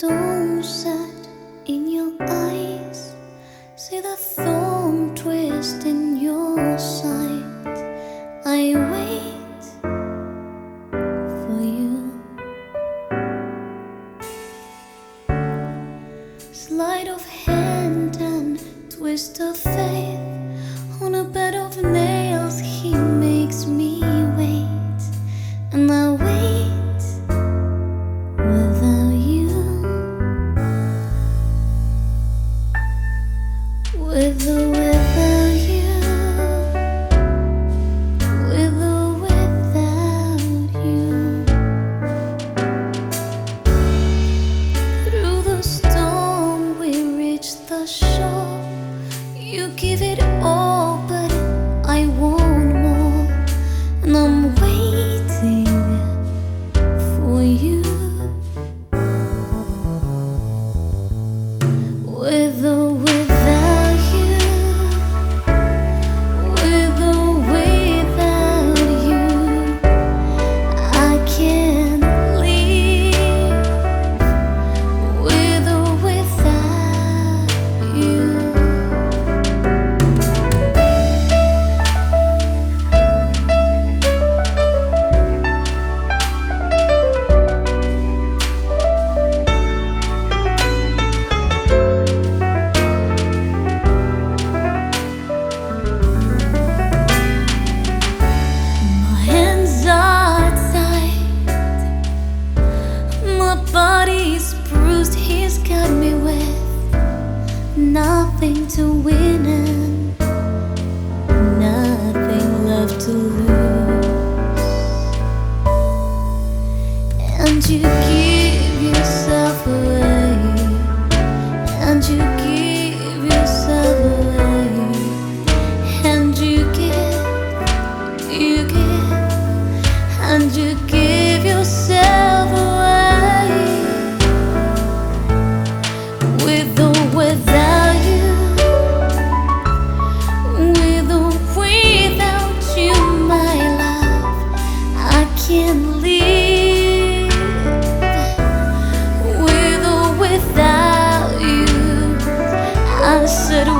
stone set in your eyes. See the thorn twist in your sight. I wait for you. Sleight of hand and twist of You give it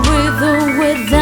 with or without.